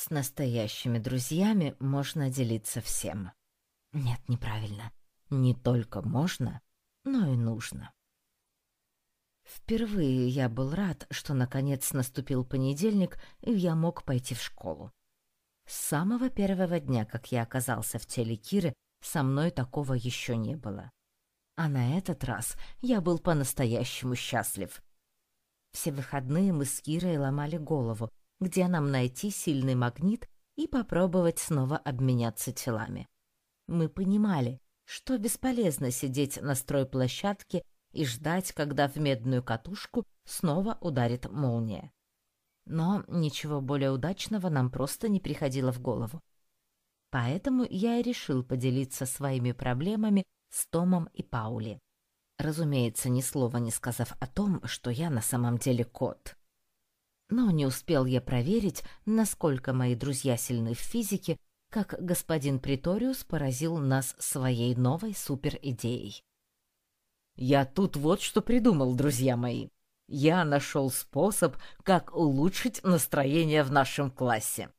С настоящими друзьями можно делиться всем. Нет, неправильно. Не только можно, но и нужно. Впервые я был рад, что наконец наступил понедельник, и я мог пойти в школу. С самого первого дня, как я оказался в теле Киры, со мной такого еще не было. А на этот раз я был по-настоящему счастлив. Все выходные мы с Кирой ломали голову, где нам найти сильный магнит и попробовать снова обменяться телами. Мы понимали, что бесполезно сидеть на стройплощадке и ждать, когда в медную катушку снова ударит молния. Но ничего более удачного нам просто не приходило в голову. Поэтому я и решил поделиться своими проблемами с Томом и Паули. Разумеется, ни слова не сказав о том, что я на самом деле кот. Но не успел я проверить, насколько мои друзья сильны в физике, как господин Приториус поразил нас своей новой суперидеей. «Я тут вот что придумал, друзья мои. Я нашел способ, как улучшить настроение в нашем классе.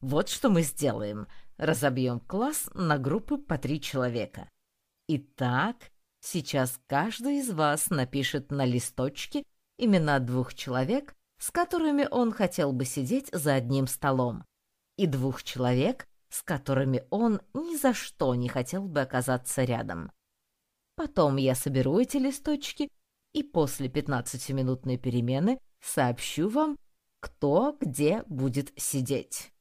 Вот что мы сделаем. Разобьем класс на группы по три человека. Итак, сейчас каждый из вас напишет на листочке имена двух человек, с которыми он хотел бы сидеть за одним столом, и двух человек, с которыми он ни за что не хотел бы оказаться рядом. Потом я соберу эти листочки и после 15-минутной перемены сообщу вам, кто где будет сидеть.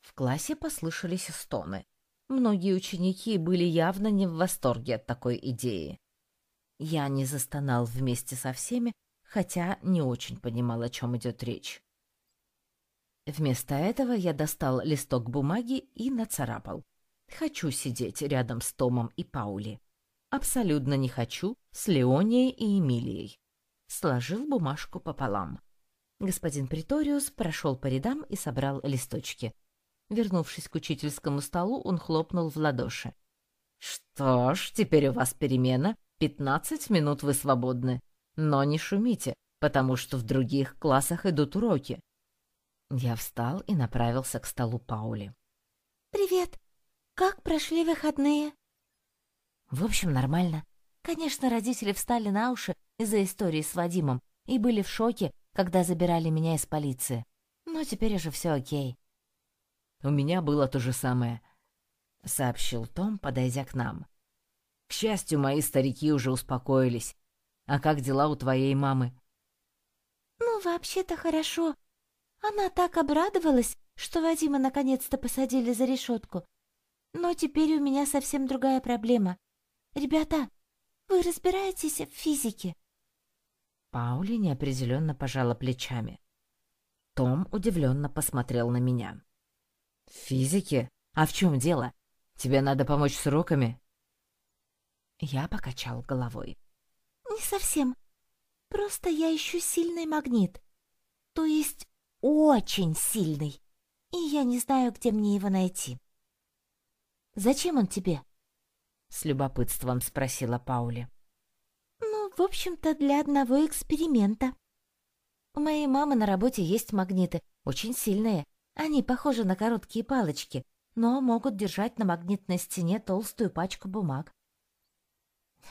В классе послышались стоны. Многие ученики были явно не в восторге от такой идеи. Я не застонал вместе со всеми, хотя не очень понимал, о чем идет речь. Вместо этого я достал листок бумаги и нацарапал. Хочу сидеть рядом с Томом и Паули. Абсолютно не хочу с Леонией и Эмилией. Сложил бумажку пополам. Господин Приториус прошел по рядам и собрал листочки. Вернувшись к учительскому столу, он хлопнул в ладоши. «Что ж, теперь у вас перемена. Пятнадцать минут вы свободны. Но не шумите, потому что в других классах идут уроки». Я встал и направился к столу Паули. «Привет! Как прошли выходные?» «В общем, нормально. Конечно, родители встали на уши из-за истории с Вадимом и были в шоке, когда забирали меня из полиции. Но теперь уже все окей. У меня было то же самое, сообщил Том, подойдя к нам. К счастью, мои старики уже успокоились. А как дела у твоей мамы? Ну, вообще-то хорошо. Она так обрадовалась, что Вадима наконец-то посадили за решетку. Но теперь у меня совсем другая проблема. Ребята, вы разбираетесь в физике? Паули неопределенно пожала плечами. Том удивленно посмотрел на меня. В физике? А в чем дело? Тебе надо помочь с уроками? Я покачал головой. Не совсем. Просто я ищу сильный магнит. То есть очень сильный. И я не знаю, где мне его найти. Зачем он тебе? С любопытством спросила Паули. Ну, в общем-то, для одного эксперимента. У моей мамы на работе есть магниты, очень сильные, они похожи на короткие палочки, но могут держать на магнитной стене толстую пачку бумаг.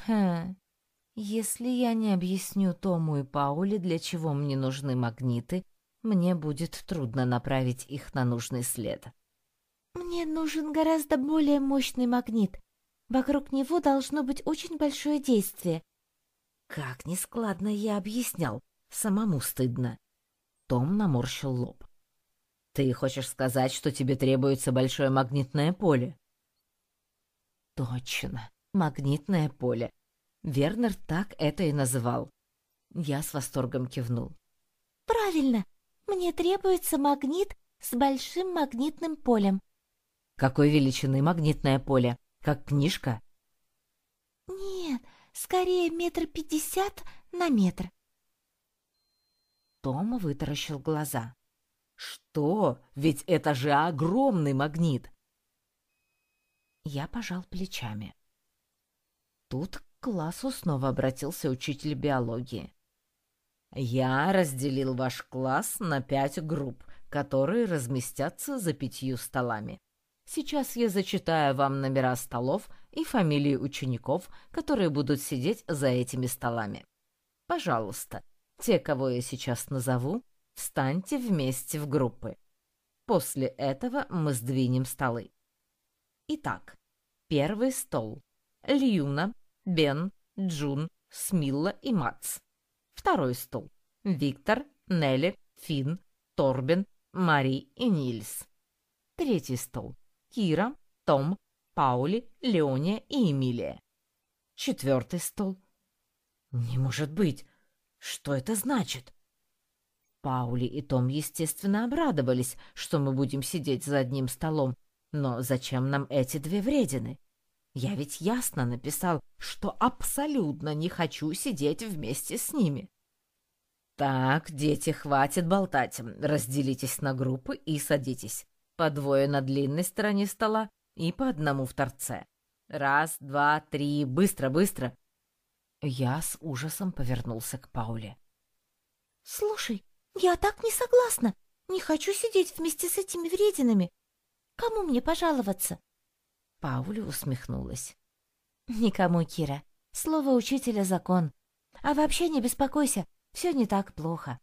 Хм, если я не объясню Тому и Пауле, для чего мне нужны магниты, мне будет трудно направить их на нужный след. Мне нужен гораздо более мощный магнит. Вокруг него должно быть очень большое действие. Как нескладно я объяснял, самому стыдно. Том наморщил лоб. Ты хочешь сказать, что тебе требуется большое магнитное поле? Точно, магнитное поле. Вернер так это и называл. Я с восторгом кивнул. Правильно. Мне требуется магнит с большим магнитным полем. Какой величины магнитное поле? Как книжка? Нет, скорее метр пятьдесят на метр. Том вытаращил глаза. Что? Ведь это же огромный магнит. Я пожал плечами. Тут классу снова обратился учитель биологии. Я разделил ваш класс на пять групп, которые разместятся за пятью столами. Сейчас я зачитаю вам номера столов и фамилии учеников, которые будут сидеть за этими столами. Пожалуйста, те, кого я сейчас назову, встаньте вместе в группы. После этого мы сдвинем столы. Итак, первый стол. Льюна, Бен, Джун, Смилла и Мац. Второй стол. Виктор, Нелли, Финн, Торбин, Мари и Нильс. Третий стол. Кира, Том, Паули, Леония и Эмилия. Четвертый стол. Не может быть! Что это значит? Паули и Том, естественно, обрадовались, что мы будем сидеть за одним столом. Но зачем нам эти две вредины? Я ведь ясно написал, что абсолютно не хочу сидеть вместе с ними. Так, дети, хватит болтать. Разделитесь на группы и садитесь. По двое на длинной стороне стола и по одному в торце. Раз, два, три, быстро, быстро. Я с ужасом повернулся к Пауле. «Слушай, я так не согласна. Не хочу сидеть вместе с этими врединами. Кому мне пожаловаться?» Пауля усмехнулась. «Никому, Кира. Слово учителя — закон. А вообще не беспокойся, все не так плохо».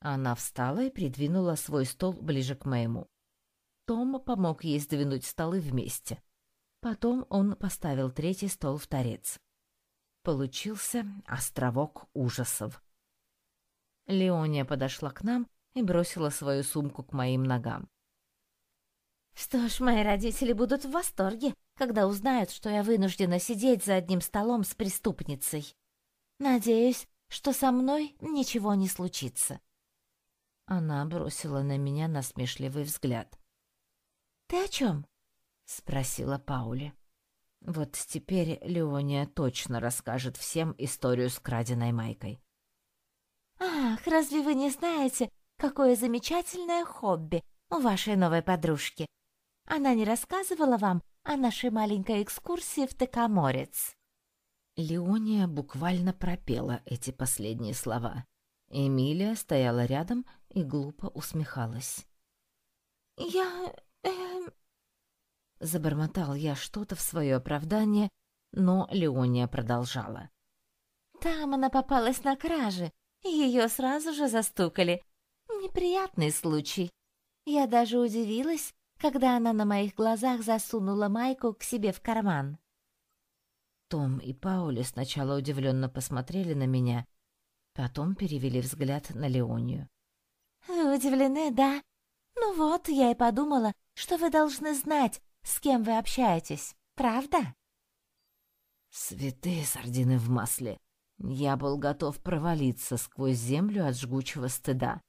Она встала и придвинула свой стол ближе к моему. Том помог ей сдвинуть столы вместе. Потом он поставил третий стол в торец. Получился островок ужасов. Леония подошла к нам и бросила свою сумку к моим ногам. «Что ж, мои родители будут в восторге, когда узнают, что я вынуждена сидеть за одним столом с преступницей. Надеюсь, что со мной ничего не случится». Она бросила на меня насмешливый взгляд. «Ты о чем?» — спросила Паули. Вот теперь Леония точно расскажет всем историю с краденой майкой. «Ах, разве вы не знаете, какое замечательное хобби у вашей новой подружки? Она не рассказывала вам о нашей маленькой экскурсии в Текаморец?» Леония буквально пропела эти последние слова. Эмилия стояла рядом и глупо усмехалась. «Я... Э... Забормотал я что-то в свое оправдание, но Леония продолжала. «Там она попалась на краже, и ее сразу же застукали. Неприятный случай. Я даже удивилась, когда она на моих глазах засунула майку к себе в карман. Том и Паули сначала удивленно посмотрели на меня, потом перевели взгляд на Леонию. «Вы удивлены, да? Ну вот, я и подумала, что вы должны знать, с кем вы общаетесь, правда?» «Святые сардины в масле!» Я был готов провалиться сквозь землю от жгучего стыда.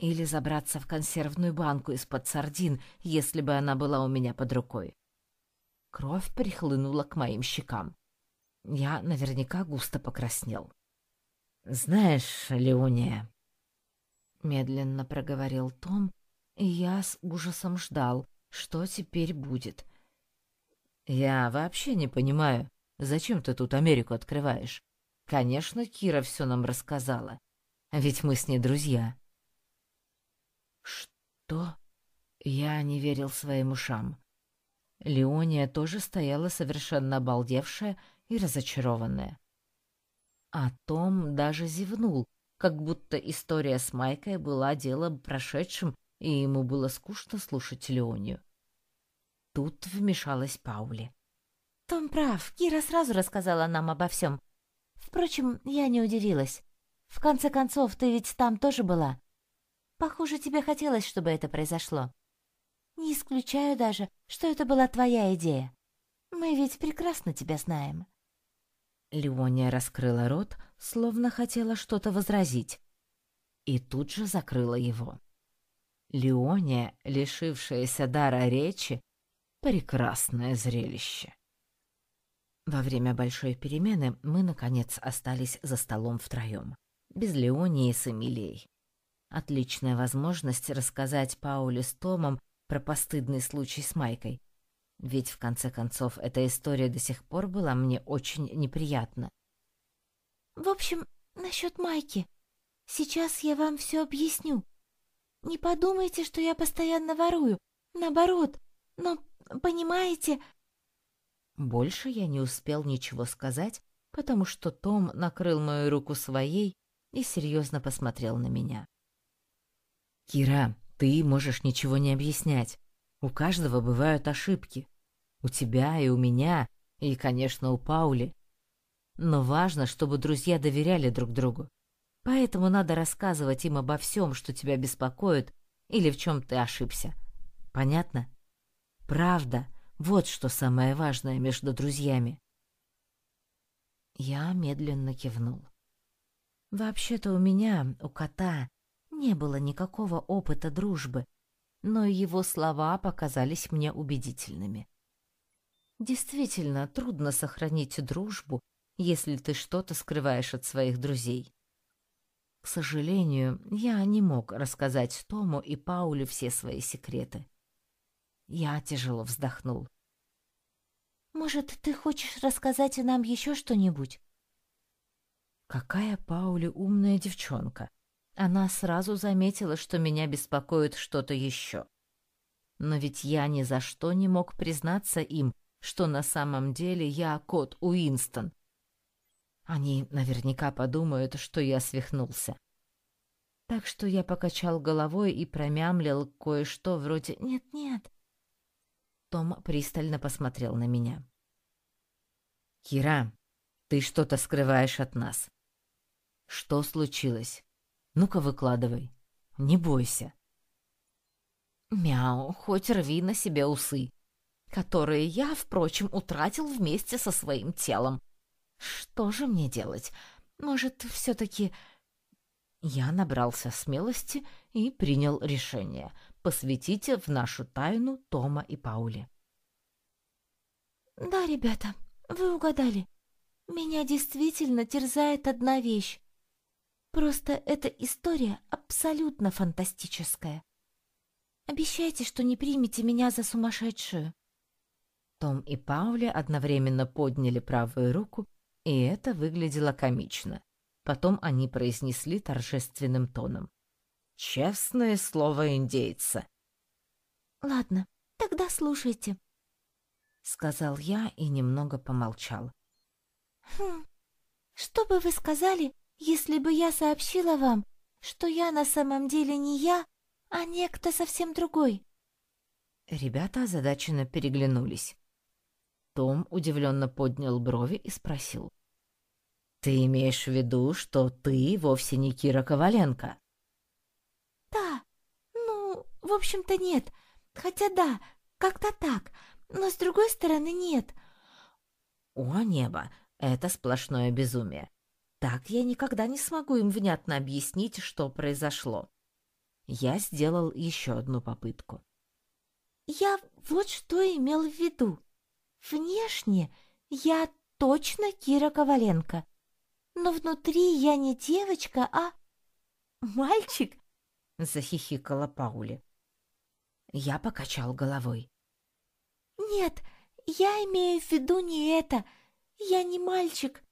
Или забраться в консервную банку из-под сардин, если бы она была у меня под рукой. Кровь прихлынула к моим щекам. Я наверняка густо покраснел. «Знаешь, Леония...» Медленно проговорил Том, и я с ужасом ждал, что теперь будет. «Я вообще не понимаю, зачем ты тут Америку открываешь? Конечно, Кира все нам рассказала, ведь мы с ней друзья». «Что?» Я не верил своим ушам. Леония тоже стояла совершенно обалдевшая и разочарованная. А Том даже зевнул, как будто история с Майкой была делом прошедшим, и ему было скучно слушать Леонию. Тут вмешалась Паули. «Том прав, Кира сразу рассказала нам обо всем. Впрочем, я не удивилась. В конце концов, ты ведь там тоже была. Похоже, тебе хотелось, чтобы это произошло. Не исключаю даже, что это была твоя идея. Мы ведь прекрасно тебя знаем». Леония раскрыла рот, словно хотела что-то возразить, и тут же закрыла его. Леония, лишившаяся дара речи, прекрасное зрелище. Во время большой перемены мы, наконец, остались за столом втроем, без Леонии с Эмилией. Отличная возможность рассказать Пауле с Томом про постыдный случай с Майкой. Ведь, в конце концов, эта история до сих пор была мне очень неприятна. «В общем, насчет Майки. Сейчас я вам все объясню. Не подумайте, что я постоянно ворую. Наоборот. Но, понимаете...» Больше я не успел ничего сказать, потому что Том накрыл мою руку своей и серьезно посмотрел на меня. «Кира, ты можешь ничего не объяснять. У каждого бывают ошибки. У тебя и у меня, и, конечно, у Паули. Но важно, чтобы друзья доверяли друг другу. Поэтому надо рассказывать им обо всем, что тебя беспокоит или в чем ты ошибся. Понятно? Правда, вот что самое важное между друзьями. Я медленно кивнул. Вообще-то у меня, у кота, не было никакого опыта дружбы, но его слова показались мне убедительными. Действительно, трудно сохранить дружбу, если ты что-то скрываешь от своих друзей. К сожалению, я не мог рассказать Тому и Пауле все свои секреты. Я тяжело вздохнул. «Может, ты хочешь рассказать нам еще что-нибудь?» Какая Паули умная девчонка. Она сразу заметила, что меня беспокоит что-то еще. Но ведь я ни за что не мог признаться им, что на самом деле я кот Уинстон, они наверняка подумают, что я свихнулся. Так что я покачал головой и промямлил кое-что вроде «нет-нет». Том пристально посмотрел на меня. «Кира, ты что-то скрываешь от нас. Что случилось? Ну-ка выкладывай. Не бойся». «Мяу, хоть рви на себе усы, которые я, впрочем, утратил вместе со своим телом», что же мне делать? Может, все-таки... Я набрался смелости и принял решение посвятить в нашу тайну Тома и Паули. «Да, ребята, вы угадали. Меня действительно терзает одна вещь. Просто эта история абсолютно фантастическая. Обещайте, что не примете меня за сумасшедшую». Том и Паули одновременно подняли правую руку и это выглядело комично. Потом они произнесли торжественным тоном. «Честное слово индейца». «Ладно, тогда слушайте», — сказал я и немного помолчал. «Хм, что бы вы сказали, если бы я сообщила вам, что я на самом деле не я, а некто совсем другой?» Ребята озадаченно переглянулись. Том удивленно поднял брови и спросил. «Ты имеешь в виду, что ты вовсе не Кира Коваленко?» «Да, ну, в общем-то нет. Хотя да, как-то так, но с другой стороны нет». «О, небо, это сплошное безумие. Так я никогда не смогу им внятно объяснить, что произошло». Я сделал еще одну попытку. «Я вот что имел в виду. Внешне я точно Кира Коваленко, но внутри я не девочка, а мальчик, захихикала Паули. Я покачал головой. Нет, я имею в виду не это. Я не мальчик.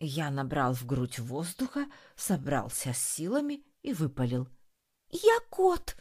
Я набрал в грудь воздуха, собрался с силами и выпалил. Я кот.